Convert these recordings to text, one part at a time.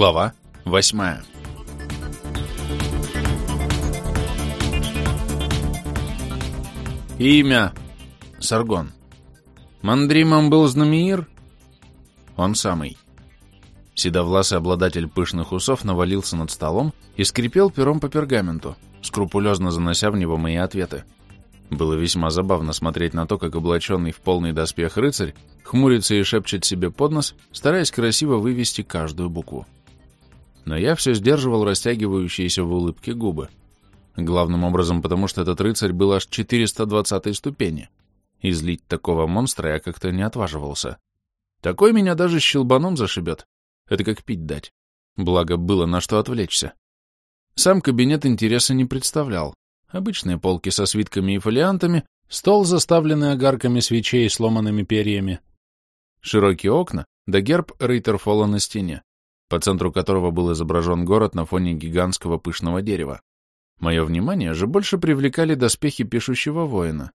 Глава восьмая Имя. Саргон. Мандримом был Знамиир? Он самый. Седовласый обладатель пышных усов навалился над столом и скрипел пером по пергаменту, скрупулезно занося в него мои ответы. Было весьма забавно смотреть на то, как облаченный в полный доспех рыцарь хмурится и шепчет себе под нос, стараясь красиво вывести каждую букву. Но я все сдерживал растягивающиеся в улыбке губы. Главным образом потому, что этот рыцарь был аж 420 ступени. И злить такого монстра я как-то не отваживался. Такой меня даже щелбаном зашибет. Это как пить дать. Благо, было на что отвлечься. Сам кабинет интереса не представлял. Обычные полки со свитками и фолиантами, стол, заставленный огарками свечей и сломанными перьями, широкие окна, да герб Рейтерфола на стене, по центру которого был изображен город на фоне гигантского пышного дерева. Мое внимание же больше привлекали доспехи пишущего воина,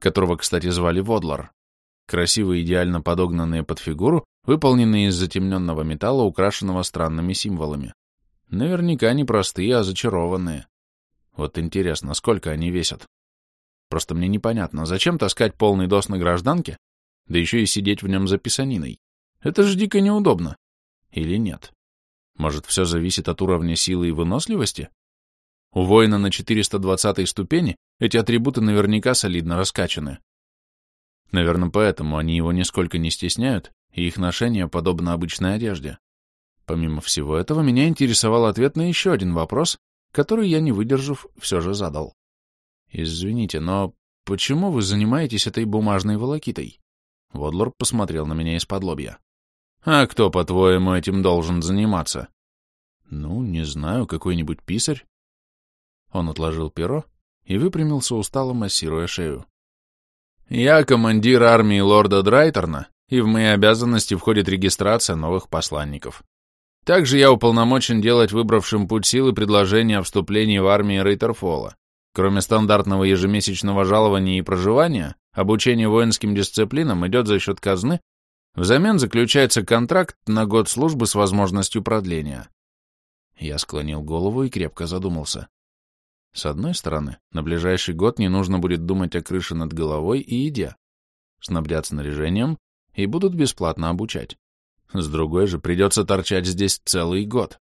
которого, кстати, звали Водлар. Красивые, идеально подогнанные под фигуру, выполненные из затемненного металла, украшенного странными символами. Наверняка не простые, а зачарованные. Вот интересно, сколько они весят? Просто мне непонятно, зачем таскать полный дос на гражданке, да еще и сидеть в нем за писаниной? Это же дико неудобно. Или нет? Может, все зависит от уровня силы и выносливости? У воина на 420 ступени эти атрибуты наверняка солидно раскачаны. Наверное, поэтому они его нисколько не стесняют, и их ношение подобно обычной одежде. Помимо всего этого, меня интересовал ответ на еще один вопрос, который я, не выдержав, все же задал. «Извините, но почему вы занимаетесь этой бумажной волокитой?» Водлор посмотрел на меня из-под лобья. «А кто, по-твоему, этим должен заниматься?» «Ну, не знаю, какой-нибудь писарь. Он отложил перо и выпрямился устало, массируя шею. «Я командир армии лорда Драйтерна, и в мои обязанности входит регистрация новых посланников. Также я уполномочен делать выбравшим путь силы предложения о вступлении в армию Рейтерфола. Кроме стандартного ежемесячного жалования и проживания, обучение воинским дисциплинам идет за счет казны, взамен заключается контракт на год службы с возможностью продления. Я склонил голову и крепко задумался. С одной стороны, на ближайший год не нужно будет думать о крыше над головой и еде. Снабдят снаряжением и будут бесплатно обучать. С другой же, придется торчать здесь целый год.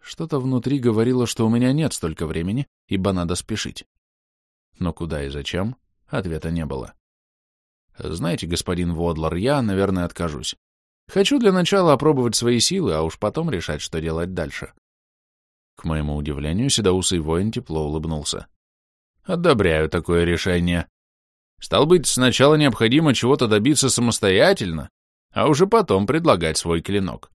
Что-то внутри говорило, что у меня нет столько времени, ибо надо спешить. Но куда и зачем, ответа не было. Знаете, господин Водлар, я, наверное, откажусь. Хочу для начала опробовать свои силы, а уж потом решать, что делать дальше. К моему удивлению, седоусый воин тепло улыбнулся. «Одобряю такое решение. Стал быть, сначала необходимо чего-то добиться самостоятельно, а уже потом предлагать свой клинок.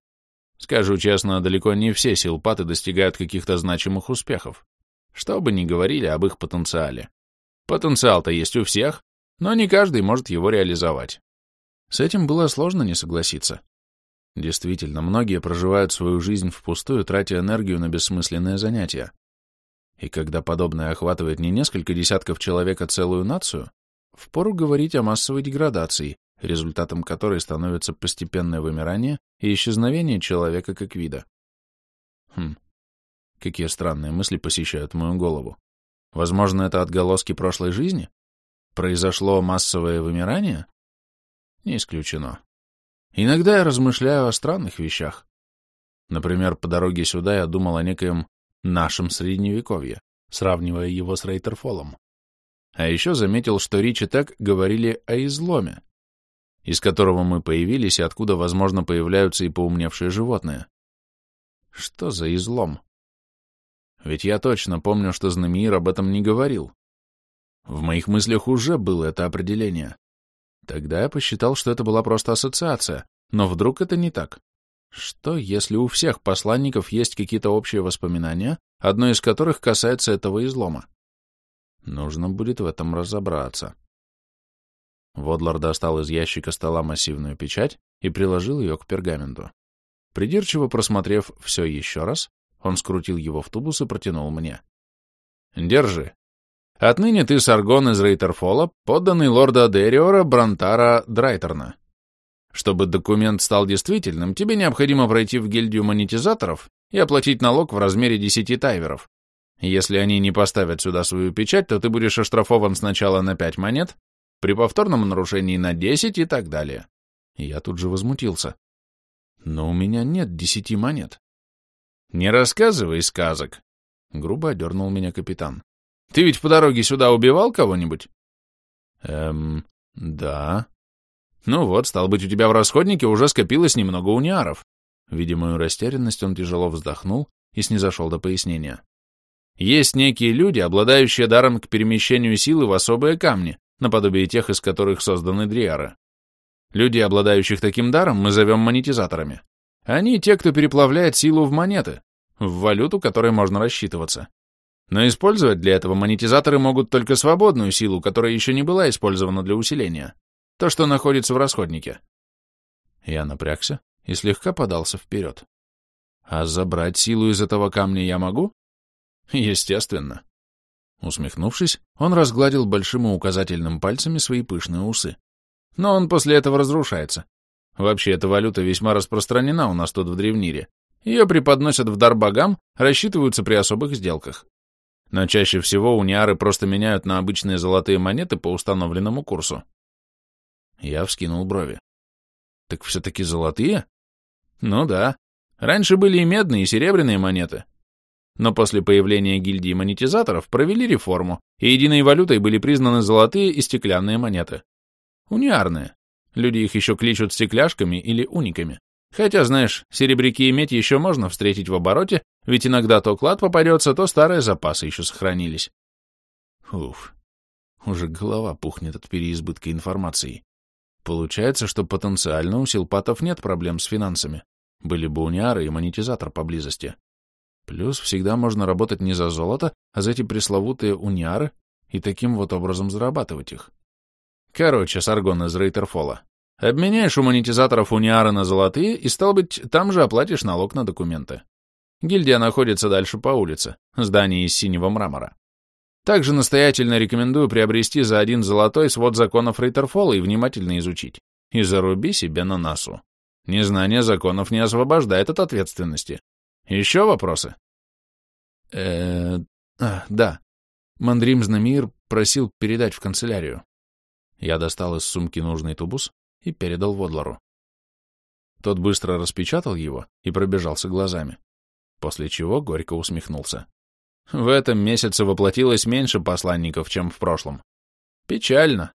Скажу честно, далеко не все силпаты достигают каких-то значимых успехов. Что бы ни говорили об их потенциале. Потенциал-то есть у всех, но не каждый может его реализовать. С этим было сложно не согласиться. Действительно, многие проживают свою жизнь впустую, тратя энергию на бессмысленные занятия. И когда подобное охватывает не несколько десятков человек, а целую нацию, впору говорить о массовой деградации, результатом которой становится постепенное вымирание и исчезновение человека как вида. Хм, какие странные мысли посещают мою голову. Возможно, это отголоски прошлой жизни? Произошло массовое вымирание? Не исключено. Иногда я размышляю о странных вещах. Например, по дороге сюда я думал о некоем нашем средневековье, сравнивая его с Рейтерфолом. А еще заметил, что Рич и Тек говорили о изломе, из которого мы появились и откуда, возможно, появляются и поумневшие животные. Что за излом? Ведь я точно помню, что Знамир об этом не говорил. В моих мыслях уже было это определение. Тогда я посчитал, что это была просто ассоциация, но вдруг это не так. Что, если у всех посланников есть какие-то общие воспоминания, одно из которых касается этого излома? Нужно будет в этом разобраться. Водлар достал из ящика стола массивную печать и приложил ее к пергаменту. Придирчиво просмотрев все еще раз, он скрутил его в тубус и протянул мне. «Держи. Отныне ты Саргон из Рейтерфола, подданный лорда Дериора Брантара Драйтерна. Чтобы документ стал действительным, тебе необходимо пройти в гильдию монетизаторов и оплатить налог в размере 10 тайверов. Если они не поставят сюда свою печать, то ты будешь оштрафован сначала на 5 монет, при повторном нарушении на 10 и так далее. Я тут же возмутился. Но у меня нет 10 монет. Не рассказывай сказок, грубо одернул меня капитан. Ты ведь по дороге сюда убивал кого-нибудь? Эм, да. Ну вот, стал быть, у тебя в расходнике уже скопилось немного униаров. Видя мою растерянность, он тяжело вздохнул и снизошел до пояснения. Есть некие люди, обладающие даром к перемещению силы в особые камни, наподобие тех, из которых созданы дриары. Люди, обладающих таким даром, мы зовем монетизаторами. Они те, кто переплавляет силу в монеты, в валюту, которой можно рассчитываться. Но использовать для этого монетизаторы могут только свободную силу, которая еще не была использована для усиления. То, что находится в расходнике. Я напрягся и слегка подался вперед. А забрать силу из этого камня я могу? Естественно. Усмехнувшись, он разгладил большим и указательным пальцами свои пышные усы. Но он после этого разрушается. Вообще, эта валюта весьма распространена у нас тут в Древнире. Ее преподносят в дар богам, рассчитываются при особых сделках. Но чаще всего униары просто меняют на обычные золотые монеты по установленному курсу. Я вскинул брови. Так все-таки золотые? Ну да. Раньше были и медные, и серебряные монеты, но после появления гильдии монетизаторов провели реформу, и единой валютой были признаны золотые и стеклянные монеты. Униарные. Люди их еще кличут стекляшками или униками. Хотя, знаешь, серебряки и медь еще можно встретить в обороте, ведь иногда то клад попадется, то старые запасы еще сохранились. Уф, уже голова пухнет от переизбытка информации. Получается, что потенциально у силпатов нет проблем с финансами. Были бы униары и монетизатор поблизости. Плюс всегда можно работать не за золото, а за эти пресловутые униары и таким вот образом зарабатывать их. Короче, Саргон из Рейтерфола. Обменяешь у монетизаторов униары на золотые и, стал быть, там же оплатишь налог на документы. Гильдия находится дальше по улице, здание из синего мрамора. Также настоятельно рекомендую приобрести за один золотой свод законов Рейтерфола и внимательно изучить. И заруби себе на носу. Незнание законов не освобождает от ответственности. Еще вопросы? э а, да. Мандрим Знамир просил передать в канцелярию. Я достал из сумки нужный тубус и передал Водлору. Тот быстро распечатал его и пробежался глазами, после чего горько усмехнулся. В этом месяце воплотилось меньше посланников, чем в прошлом. Печально.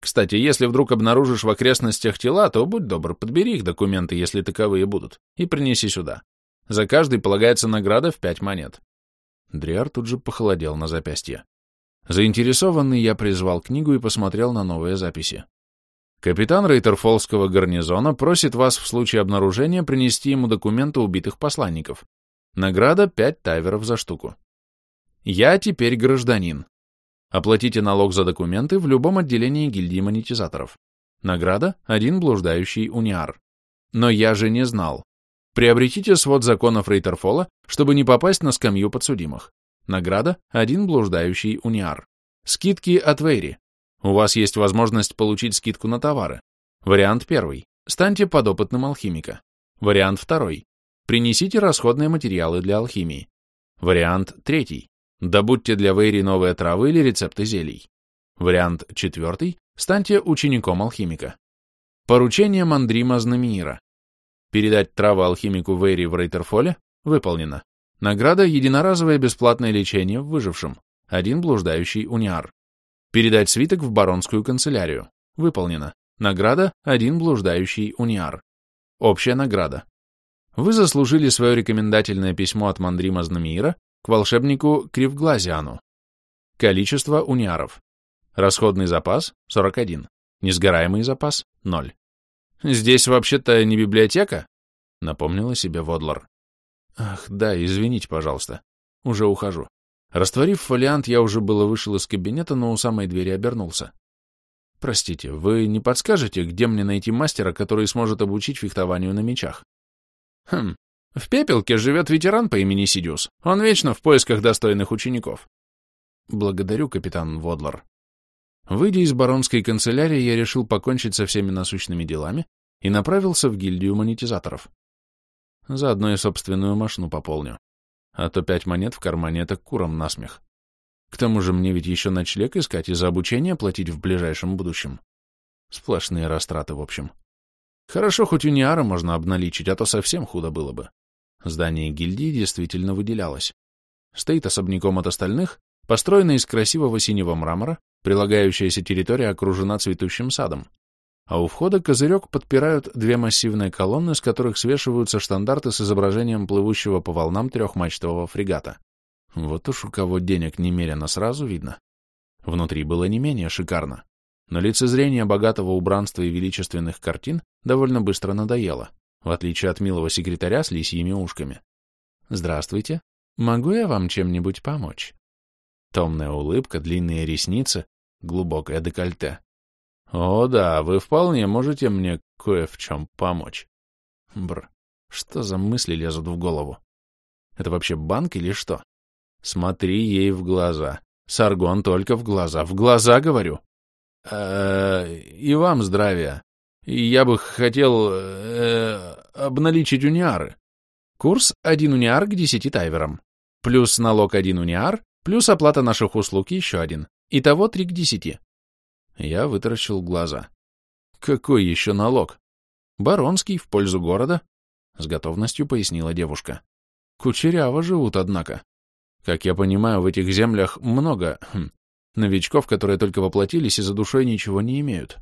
Кстати, если вдруг обнаружишь в окрестностях тела, то будь добр, подбери их документы, если таковые будут, и принеси сюда. За каждый полагается награда в пять монет. Дриар тут же похолодел на запястье. Заинтересованный я призвал книгу и посмотрел на новые записи. Капитан Рейтерфолского гарнизона просит вас в случае обнаружения принести ему документы убитых посланников. Награда — пять тайверов за штуку. Я теперь гражданин. Оплатите налог за документы в любом отделении гильдии монетизаторов. Награда — один блуждающий униар. Но я же не знал. Приобретите свод законов Рейтерфола, чтобы не попасть на скамью подсудимых. Награда – один блуждающий униар. Скидки от Вейри. У вас есть возможность получить скидку на товары. Вариант первый. Станьте подопытным алхимика. Вариант второй. Принесите расходные материалы для алхимии. Вариант третий. Добудьте для Вейри новые травы или рецепты зелий. Вариант четвертый. Станьте учеником алхимика. Поручение Мандрима Знамиира. Передать траву алхимику Вейри в Рейтерфоле? Выполнено. Награда – единоразовое бесплатное лечение в выжившем. Один блуждающий униар. Передать свиток в баронскую канцелярию. Выполнено. Награда – один блуждающий униар. Общая награда. Вы заслужили свое рекомендательное письмо от Мандрима Знамиира к волшебнику Кривглазиану. Количество униаров. Расходный запас – 41. Несгораемый запас – 0. «Здесь вообще-то не библиотека?» — напомнила себе Водлар. «Ах, да, извините, пожалуйста. Уже ухожу». Растворив фолиант, я уже было вышел из кабинета, но у самой двери обернулся. «Простите, вы не подскажете, где мне найти мастера, который сможет обучить фехтованию на мечах?» «Хм, в Пепелке живет ветеран по имени Сидиус. Он вечно в поисках достойных учеников». «Благодарю, капитан Водлар», Выйдя из баронской канцелярии, я решил покончить со всеми насущными делами и направился в гильдию монетизаторов. Заодно и собственную машину пополню. А то пять монет в кармане — это куром насмех. К тому же мне ведь еще ночлег искать и за обучение платить в ближайшем будущем. Сплошные растраты, в общем. Хорошо, хоть униара можно обналичить, а то совсем худо было бы. Здание гильдии действительно выделялось. Стоит особняком от остальных, построено из красивого синего мрамора, прилагающаяся территория окружена цветущим садом. А у входа козырек подпирают две массивные колонны, с которых свешиваются штандарты с изображением плывущего по волнам трехмачтового фрегата. Вот уж у кого денег немерено сразу видно. Внутри было не менее шикарно. Но лицезрение богатого убранства и величественных картин довольно быстро надоело, в отличие от милого секретаря с лисьими ушками. «Здравствуйте. Могу я вам чем-нибудь помочь?» Томная улыбка, длинные ресницы, глубокое декольте. «О да, вы вполне можете мне кое в чем помочь». Бр, что за мысли лезут в голову? Это вообще банк или что? Смотри ей в глаза. Саргон только в глаза. В глаза, говорю. Э, и вам здравия. Я бы хотел э, обналичить униары. Курс один униар к десяти тайверам. Плюс налог один униар, плюс оплата наших услуг еще один. Итого три к десяти. Я вытаращил глаза. Какой еще налог? Баронский, в пользу города, — с готовностью пояснила девушка. Кучеряво живут, однако. Как я понимаю, в этих землях много хм, новичков, которые только воплотились и за душой ничего не имеют.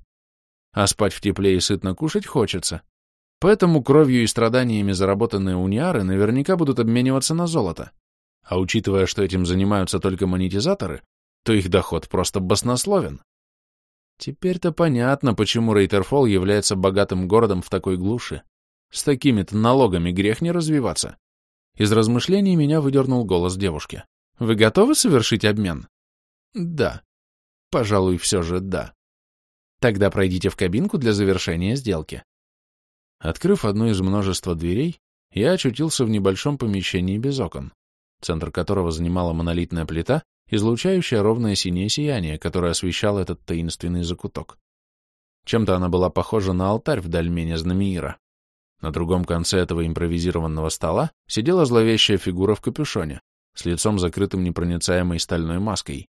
А спать в тепле и сытно кушать хочется. Поэтому кровью и страданиями заработанные униары наверняка будут обмениваться на золото. А учитывая, что этим занимаются только монетизаторы, то их доход просто баснословен. Теперь-то понятно, почему Рейтерфолл является богатым городом в такой глуши. С такими-то налогами грех не развиваться. Из размышлений меня выдернул голос девушки. «Вы готовы совершить обмен?» «Да». «Пожалуй, все же да». «Тогда пройдите в кабинку для завершения сделки». Открыв одну из множества дверей, я очутился в небольшом помещении без окон, центр которого занимала монолитная плита, излучающая ровное синее сияние, которое освещало этот таинственный закуток. Чем-то она была похожа на алтарь в дальмене Знамиира. На другом конце этого импровизированного стола сидела зловещая фигура в капюшоне, с лицом закрытым непроницаемой стальной маской,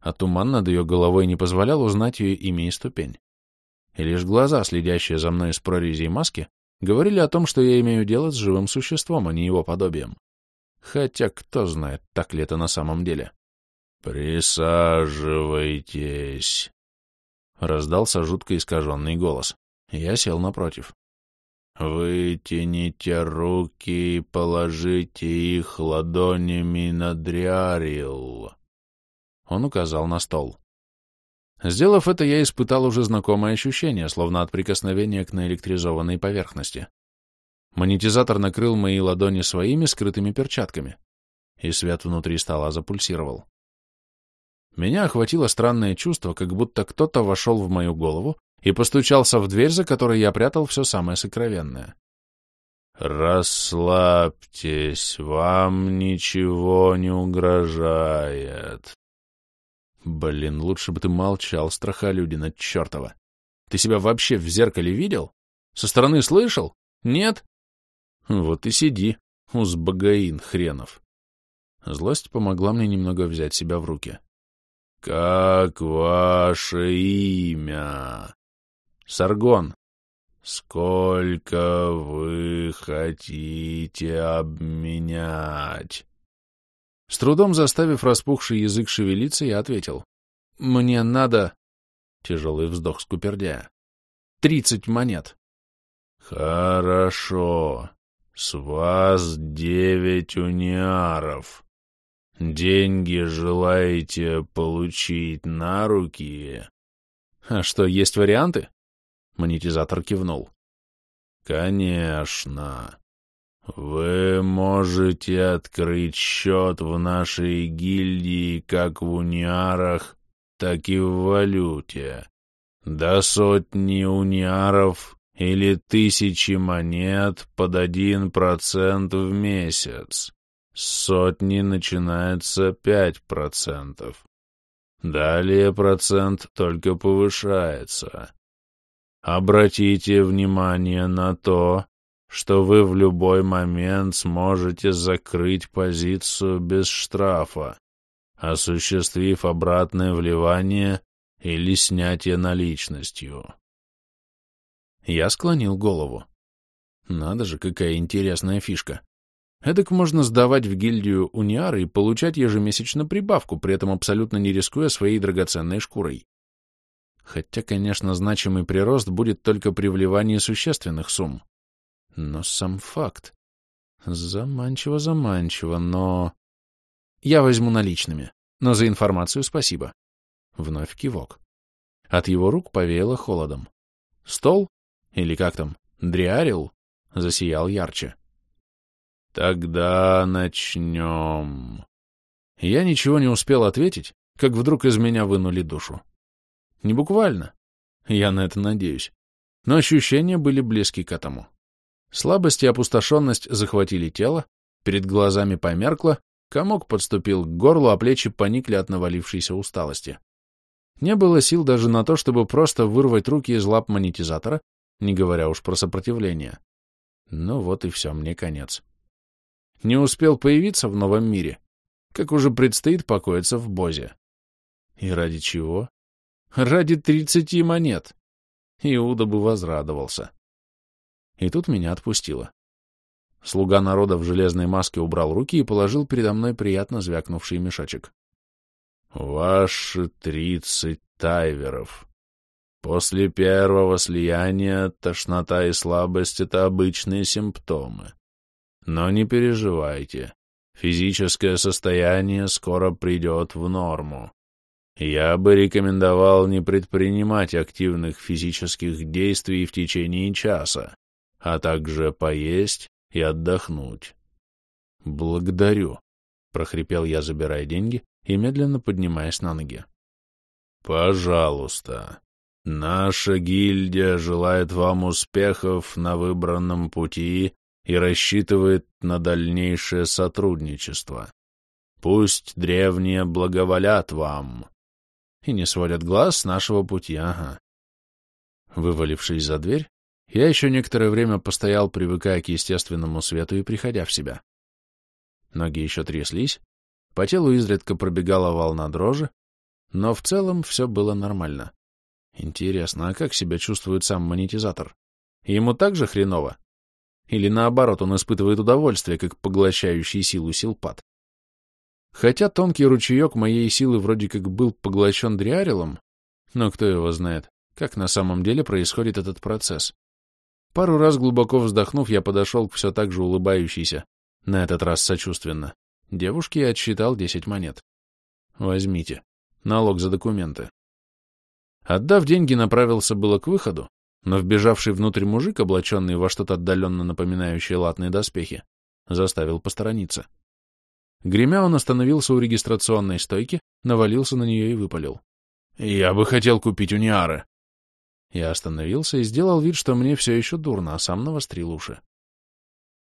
а туман над ее головой не позволял узнать ее имя и ступень. И лишь глаза, следящие за мной из прорезей маски, говорили о том, что я имею дело с живым существом, а не его подобием. Хотя кто знает, так ли это на самом деле. «Присаживайтесь», — раздался жутко искаженный голос. Я сел напротив. Вытяните руки и положите их ладонями на дриарил. Он указал на стол. Сделав это, я испытал уже знакомое ощущение, словно от прикосновения к наэлектризованной поверхности. Монетизатор накрыл мои ладони своими скрытыми перчатками, и свет внутри стола запульсировал. Меня охватило странное чувство, как будто кто-то вошел в мою голову и постучался в дверь, за которой я прятал все самое сокровенное. «Расслабьтесь, вам ничего не угрожает». Блин, лучше бы ты молчал, страхолюдина чертова. Ты себя вообще в зеркале видел? Со стороны слышал? Нет? Вот и сиди, узбагаин хренов. Злость помогла мне немного взять себя в руки. «Как ваше имя?» Саргон, сколько вы хотите обменять? С трудом заставив распухший язык шевелиться, я ответил. Мне надо... Тяжелый вздох скупердя. Тридцать монет. Хорошо. С вас девять униаров. Деньги желаете получить на руки? А что, есть варианты? Монетизатор кивнул. «Конечно. Вы можете открыть счет в нашей гильдии как в униарах, так и в валюте. До сотни униаров или тысячи монет под один процент в месяц. С сотни начинается пять процентов. Далее процент только повышается. Обратите внимание на то, что вы в любой момент сможете закрыть позицию без штрафа, осуществив обратное вливание или снятие наличностью. Я склонил голову. Надо же, какая интересная фишка. Эдак можно сдавать в гильдию униары и получать ежемесячно прибавку, при этом абсолютно не рискуя своей драгоценной шкурой. Хотя, конечно, значимый прирост будет только при вливании существенных сумм. Но сам факт. Заманчиво-заманчиво, но... Я возьму наличными, но за информацию спасибо. Вновь кивок. От его рук повеяло холодом. Стол, или как там, дриарил, засиял ярче. «Тогда начнем». Я ничего не успел ответить, как вдруг из меня вынули душу. Не буквально. Я на это надеюсь. Но ощущения были близки к этому. Слабость и опустошенность захватили тело, перед глазами померкло, комок подступил к горлу, а плечи поникли от навалившейся усталости. Не было сил даже на то, чтобы просто вырвать руки из лап монетизатора, не говоря уж про сопротивление. Ну вот и все, мне конец. Не успел появиться в новом мире, как уже предстоит покоиться в Бозе. И ради чего? Ради тридцати монет. Иуда бы возрадовался. И тут меня отпустило. Слуга народа в железной маске убрал руки и положил передо мной приятно звякнувший мешочек. «Ваши тридцать тайверов. После первого слияния тошнота и слабость — это обычные симптомы. Но не переживайте, физическое состояние скоро придет в норму. Я бы рекомендовал не предпринимать активных физических действий в течение часа, а также поесть и отдохнуть. «Благодарю», — прохрипел я, забирая деньги и медленно поднимаясь на ноги. «Пожалуйста. Наша гильдия желает вам успехов на выбранном пути и рассчитывает на дальнейшее сотрудничество. Пусть древние благоволят вам и не сводят глаз с нашего пути, ага. Вывалившись за дверь, я еще некоторое время постоял, привыкая к естественному свету и приходя в себя. Ноги еще тряслись, по телу изредка пробегала волна дрожи, но в целом все было нормально. Интересно, а как себя чувствует сам монетизатор? Ему так же хреново? Или наоборот, он испытывает удовольствие, как поглощающий силу силпад? Хотя тонкий ручеек моей силы вроде как был поглощен дриарилом, но кто его знает, как на самом деле происходит этот процесс. Пару раз глубоко вздохнув, я подошел к все так же улыбающейся, на этот раз сочувственно, девушке и отсчитал десять монет. Возьмите. Налог за документы. Отдав деньги, направился было к выходу, но вбежавший внутрь мужик, облаченный во что-то отдаленно напоминающее латные доспехи, заставил посторониться. Гремя он остановился у регистрационной стойки, навалился на нее и выпалил. «Я бы хотел купить униары!» Я остановился и сделал вид, что мне все еще дурно, а сам навострил уши.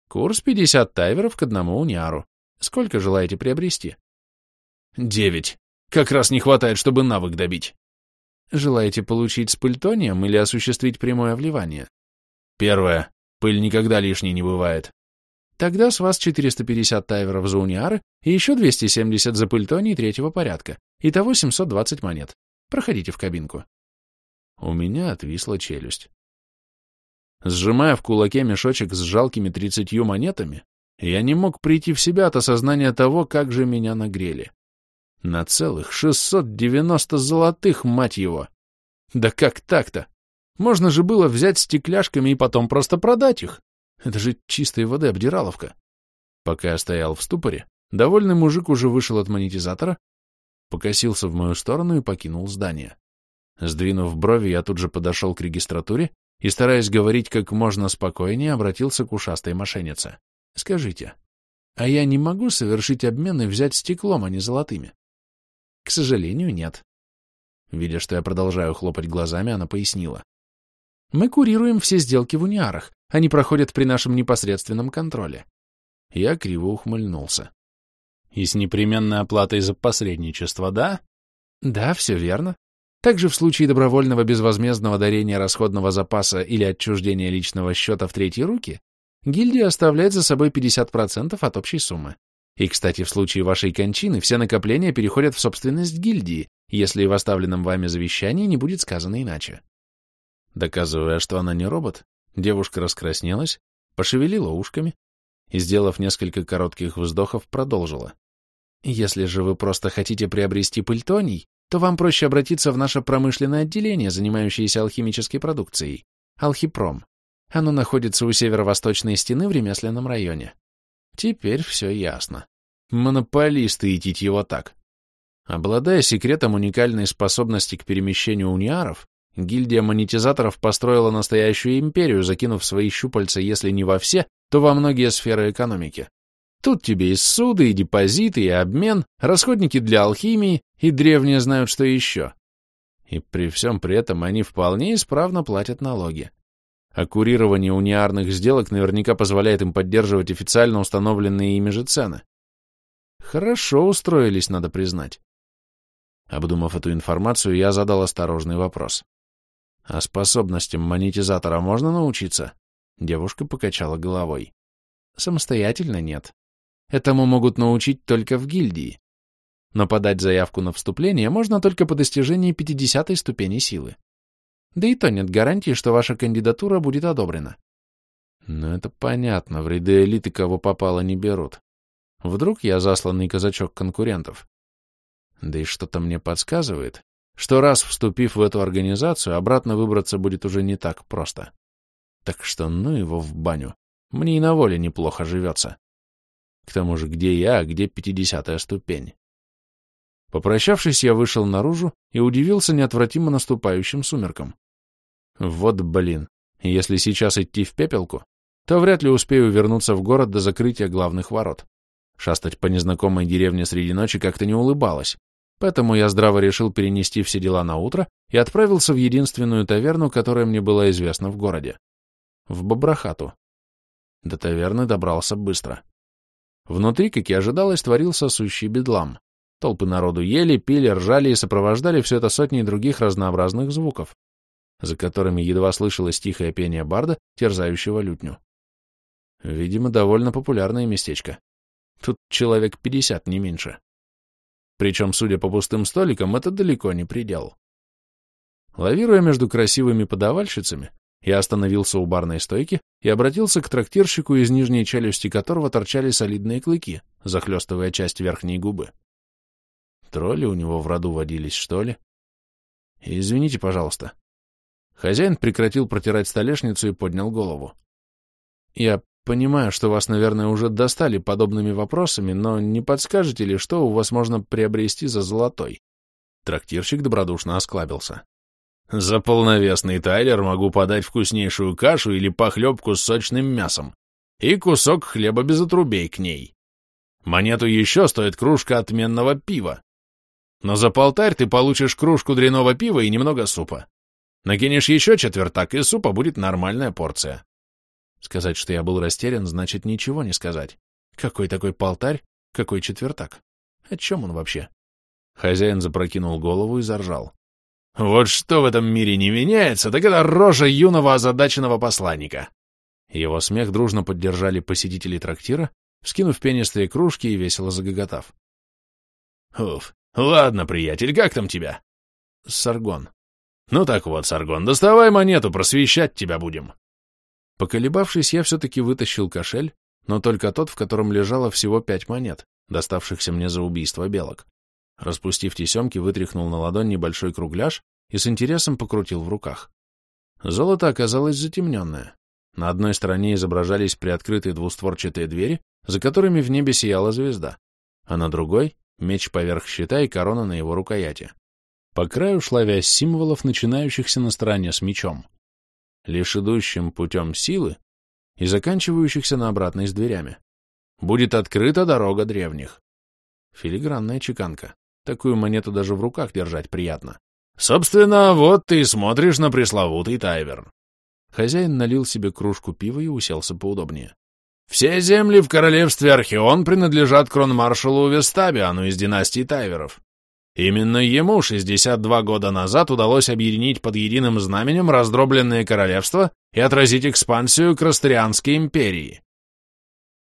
«Курс пятьдесят тайверов к одному униару. Сколько желаете приобрести?» «Девять. Как раз не хватает, чтобы навык добить». «Желаете получить с пыльтонием или осуществить прямое вливание?» «Первое. Пыль никогда лишней не бывает. Тогда с вас 450 тайверов за униары и еще 270 за пыльтоний третьего порядка. Итого 720 монет. Проходите в кабинку. У меня отвисла челюсть. Сжимая в кулаке мешочек с жалкими тридцатью монетами, я не мог прийти в себя от осознания того, как же меня нагрели. На целых 690 золотых, мать его! Да как так-то? Можно же было взять стекляшками и потом просто продать их. Это же чистой воды обдираловка. Пока я стоял в ступоре, довольный мужик уже вышел от монетизатора, покосился в мою сторону и покинул здание. Сдвинув брови, я тут же подошел к регистратуре и, стараясь говорить как можно спокойнее, обратился к ушастой мошеннице. «Скажите, а я не могу совершить обмен и взять стеклом, а не золотыми?» «К сожалению, нет». Видя, что я продолжаю хлопать глазами, она пояснила. «Мы курируем все сделки в униарах, они проходят при нашем непосредственном контроле. Я криво ухмыльнулся. И с непременной оплатой за посредничество, да? Да, все верно. Также в случае добровольного безвозмездного дарения расходного запаса или отчуждения личного счета в третьи руки, гильдия оставляет за собой 50% от общей суммы. И, кстати, в случае вашей кончины все накопления переходят в собственность гильдии, если в оставленном вами завещании не будет сказано иначе. Доказывая, что она не робот, девушка раскраснелась, пошевелила ушками и, сделав несколько коротких вздохов, продолжила. Если же вы просто хотите приобрести пыльтоний, то вам проще обратиться в наше промышленное отделение, занимающееся алхимической продукцией, Алхипром. Оно находится у северо-восточной стены в ремесленном районе. Теперь все ясно. Монополисты идти его так. Обладая секретом уникальной способности к перемещению униаров, гильдия монетизаторов построила настоящую империю, закинув свои щупальца, если не во все, то во многие сферы экономики. Тут тебе и суды, и депозиты, и обмен, расходники для алхимии, и древние знают, что еще. И при всем при этом они вполне исправно платят налоги. А курирование униарных сделок наверняка позволяет им поддерживать официально установленные ими же цены. Хорошо устроились, надо признать. Обдумав эту информацию, я задал осторожный вопрос. А способностям монетизатора можно научиться? Девушка покачала головой. Самостоятельно нет. Этому могут научить только в гильдии. Но подать заявку на вступление можно только по достижении 50 ступени силы. Да и то нет гарантии, что ваша кандидатура будет одобрена. Ну, это понятно, в ряды элиты кого попало не берут. Вдруг я засланный казачок конкурентов. Да и что-то мне подсказывает, что раз вступив в эту организацию, обратно выбраться будет уже не так просто. Так что ну его в баню. Мне и на воле неплохо живется. К тому же, где я, а где пятидесятая ступень? Попрощавшись, я вышел наружу и удивился неотвратимо наступающим сумеркам. Вот блин, если сейчас идти в пепелку, то вряд ли успею вернуться в город до закрытия главных ворот. Шастать по незнакомой деревне среди ночи как-то не улыбалось, поэтому я здраво решил перенести все дела на утро и отправился в единственную таверну, которая мне была известна в городе. В Бабрахату. До таверны добрался быстро. Внутри, как и ожидалось, творился сущий бедлам. Толпы народу ели, пили, ржали и сопровождали все это сотней других разнообразных звуков, за которыми едва слышалось тихое пение барда, терзающего лютню. Видимо, довольно популярное местечко. Тут человек пятьдесят, не меньше. Причем, судя по пустым столикам, это далеко не предел. Лавируя между красивыми подавальщицами, я остановился у барной стойки и обратился к трактирщику, из нижней челюсти которого торчали солидные клыки, захлестывая часть верхней губы. Тролли у него в роду водились, что ли? Извините, пожалуйста. Хозяин прекратил протирать столешницу и поднял голову. Я понимаю, что вас, наверное, уже достали подобными вопросами, но не подскажете ли, что у вас можно приобрести за золотой? Трактирщик добродушно осклабился. За полновесный тайлер могу подать вкуснейшую кашу или похлебку с сочным мясом и кусок хлеба без отрубей к ней. Монету еще стоит кружка отменного пива. Но за полтарь ты получишь кружку дряного пива и немного супа. Накинешь еще четвертак, и супа будет нормальная порция. Сказать, что я был растерян, значит ничего не сказать. Какой такой полтарь, какой четвертак? О чем он вообще? Хозяин запрокинул голову и заржал. Вот что в этом мире не меняется, так это рожа юного озадаченного посланника. Его смех дружно поддержали посетители трактира, вскинув пенистые кружки и весело загоготав. Уф, ладно, приятель, как там тебя? Саргон. Ну так вот, Саргон, доставай монету, просвещать тебя будем. Поколебавшись, я все-таки вытащил кошель, но только тот, в котором лежало всего пять монет, доставшихся мне за убийство белок. Распустив тесемки, вытряхнул на ладонь небольшой кругляш и с интересом покрутил в руках. Золото оказалось затемненное. На одной стороне изображались приоткрытые двустворчатые двери, за которыми в небе сияла звезда, а на другой — меч поверх щита и корона на его рукояти. По краю шла вязь символов, начинающихся на стороне с мечом, лишь идущим путем силы и заканчивающихся на обратной с дверями. Будет открыта дорога древних. Филигранная чеканка. Такую монету даже в руках держать приятно. Собственно, вот ты и смотришь на пресловутый тайвер. Хозяин налил себе кружку пива и уселся поудобнее. Все земли в королевстве Археон принадлежат кронмаршалу Вестабиану из династии Тайверов. Именно ему 62 года назад удалось объединить под единым знаменем раздробленные королевства и отразить экспансию Крастерианской империи.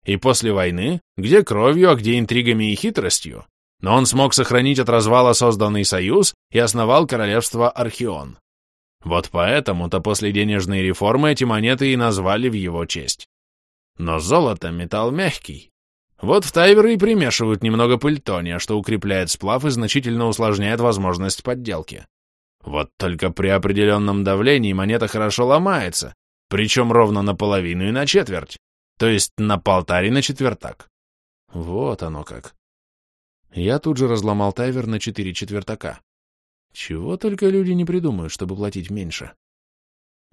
И после войны, где кровью, а где интригами и хитростью, но он смог сохранить от развала созданный союз и основал королевство Архион. Вот поэтому-то после денежной реформы эти монеты и назвали в его честь. Но золото — металл мягкий. Вот в тайверы и примешивают немного пыльтония, что укрепляет сплав и значительно усложняет возможность подделки. Вот только при определенном давлении монета хорошо ломается, причем ровно наполовину и на четверть, то есть на полтаре на четвертак. Вот оно как. Я тут же разломал тайвер на четыре четвертака. Чего только люди не придумают, чтобы платить меньше.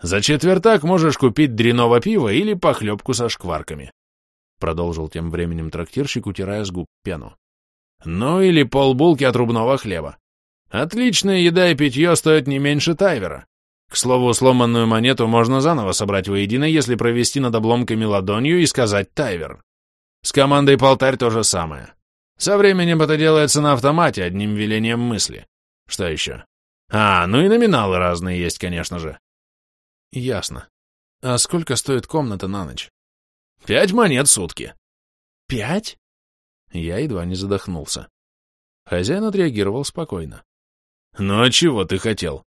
За четвертак можешь купить дреного пива или похлебку со шкварками. Продолжил тем временем трактирщик, утирая с губ пену. Ну или полбулки отрубного хлеба. Отличная еда и питье стоят не меньше тайвера. К слову, сломанную монету можно заново собрать воедино, если провести над обломками ладонью и сказать тайвер. С командой полтарь то же самое. Со временем это делается на автомате, одним велением мысли. Что еще? А, ну и номиналы разные есть, конечно же. Ясно. А сколько стоит комната на ночь? Пять монет сутки. Пять? Я едва не задохнулся. Хозяин отреагировал спокойно. Ну а чего ты хотел?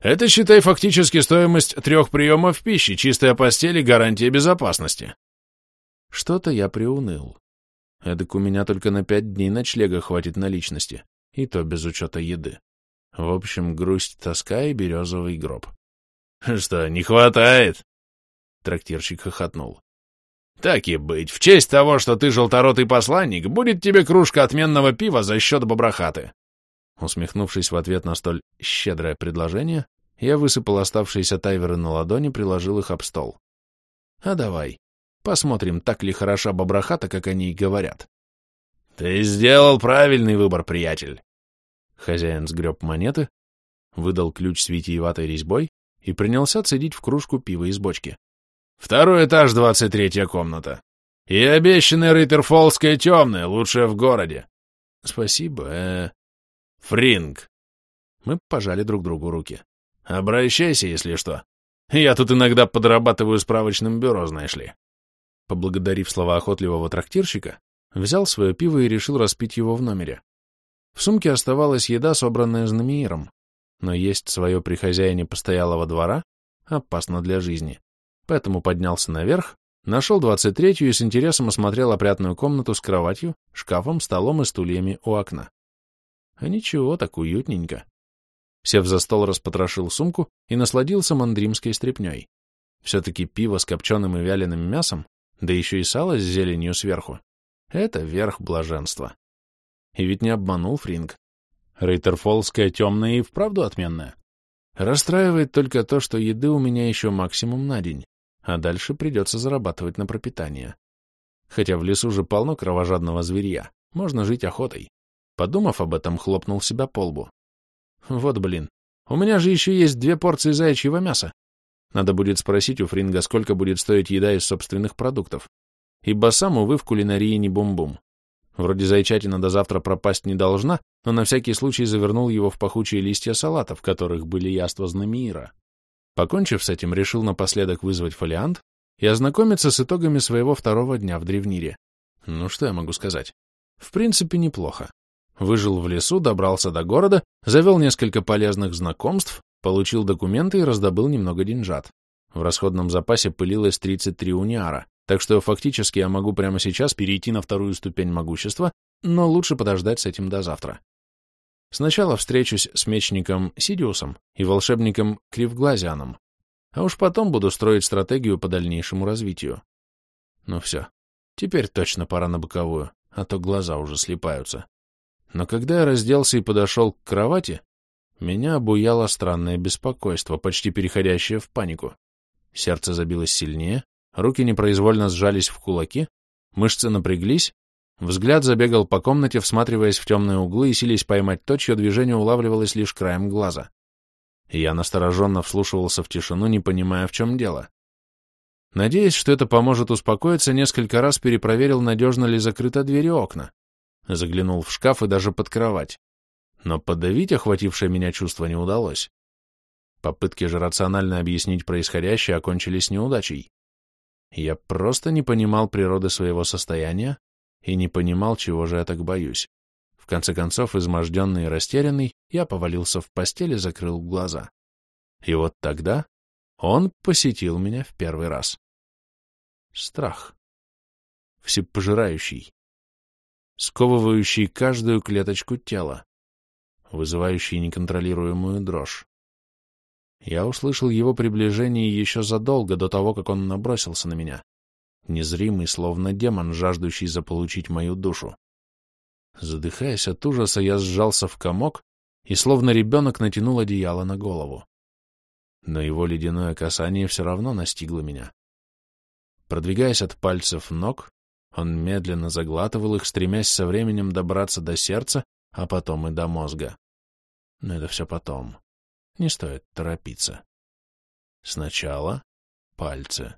Это, считай, фактически стоимость трех приемов пищи, чистая постель и гарантия безопасности. Что-то я приуныл. Эдак у меня только на пять дней ночлега хватит наличности, и то без учета еды. В общем, грусть, тоска и березовый гроб. Что, не хватает? Трактирщик хохотнул. Так и быть, в честь того, что ты желторотый посланник, будет тебе кружка отменного пива за счет бобрахаты. Усмехнувшись в ответ на столь щедрое предложение, я высыпал оставшиеся тайверы на ладони, приложил их об стол. А давай, посмотрим, так ли хороша бобрахата, как они и говорят. Ты сделал правильный выбор, приятель. Хозяин сгреб монеты, выдал ключ с витиеватой резьбой и принялся цедить в кружку пива из бочки. «Второй этаж, двадцать третья комната. И обещанная Рейтерфолская темная, лучшая в городе». «Спасибо, э...» «Фринг». Мы пожали друг другу руки. «Обращайся, если что. Я тут иногда подрабатываю справочным бюро, знаешь ли». Поблагодарив слова охотливого трактирщика, взял свое пиво и решил распить его в номере. В сумке оставалась еда, собранная знамеиром, но есть свое при хозяине постоялого двора опасно для жизни. Поэтому поднялся наверх, нашел двадцать третью и с интересом осмотрел опрятную комнату с кроватью, шкафом, столом и стульями у окна. А ничего, так уютненько. Сев за стол, распотрошил сумку и насладился мандримской стряпней. Все-таки пиво с копченым и вяленым мясом, да еще и сало с зеленью сверху. Это верх блаженства. И ведь не обманул Фринг. Рейтерфолская темная и вправду отменная. Расстраивает только то, что еды у меня еще максимум на день, а дальше придется зарабатывать на пропитание. Хотя в лесу же полно кровожадного зверья, можно жить охотой. Подумав об этом, хлопнул себя по лбу. Вот блин, у меня же еще есть две порции заячьего мяса. Надо будет спросить у Фринга, сколько будет стоить еда из собственных продуктов. Ибо сам, увы, в кулинарии не бум-бум. Вроде зайчатина до завтра пропасть не должна, но на всякий случай завернул его в пахучие листья салата, в которых были яства знамира. Покончив с этим, решил напоследок вызвать фолиант и ознакомиться с итогами своего второго дня в Древнире. Ну, что я могу сказать? В принципе, неплохо. Выжил в лесу, добрался до города, завел несколько полезных знакомств, получил документы и раздобыл немного деньжат. В расходном запасе пылилось 33 униара, так что фактически я могу прямо сейчас перейти на вторую ступень могущества, но лучше подождать с этим до завтра. Сначала встречусь с мечником Сидиусом и волшебником Кривглазианом, а уж потом буду строить стратегию по дальнейшему развитию. Ну все, теперь точно пора на боковую, а то глаза уже слипаются. Но когда я разделся и подошел к кровати, меня обуяло странное беспокойство, почти переходящее в панику. Сердце забилось сильнее, Руки непроизвольно сжались в кулаки, мышцы напряглись, взгляд забегал по комнате, всматриваясь в темные углы и силясь поймать то, чье движение улавливалось лишь краем глаза. я настороженно вслушивался в тишину, не понимая, в чем дело. Надеясь, что это поможет успокоиться, несколько раз перепроверил, надежно ли закрыта дверь и окна. Заглянул в шкаф и даже под кровать. но подавить охватившее меня чувство не удалось. Попытки же рационально объяснить происходящее окончились неудачей. Я просто не понимал природы своего состояния и не понимал, чего же я так боюсь. В конце концов, изможденный и растерянный, я повалился в постель и закрыл глаза. И вот тогда он посетил меня в первый раз. Страх. Всепожирающий. Сковывающий каждую клеточку тела. Вызывающий неконтролируемую дрожь. Я услышал его приближение еще задолго до того, как он набросился на меня. Незримый, словно демон, жаждущий заполучить мою душу. Задыхаясь от ужаса, я сжался в комок и, словно ребенок, натянул одеяло на голову. Но его ледяное касание все равно настигло меня. Продвигаясь от пальцев ног, он медленно заглатывал их, стремясь со временем добраться до сердца, а потом и до мозга. Но это все потом. Не стоит торопиться. Сначала пальцы.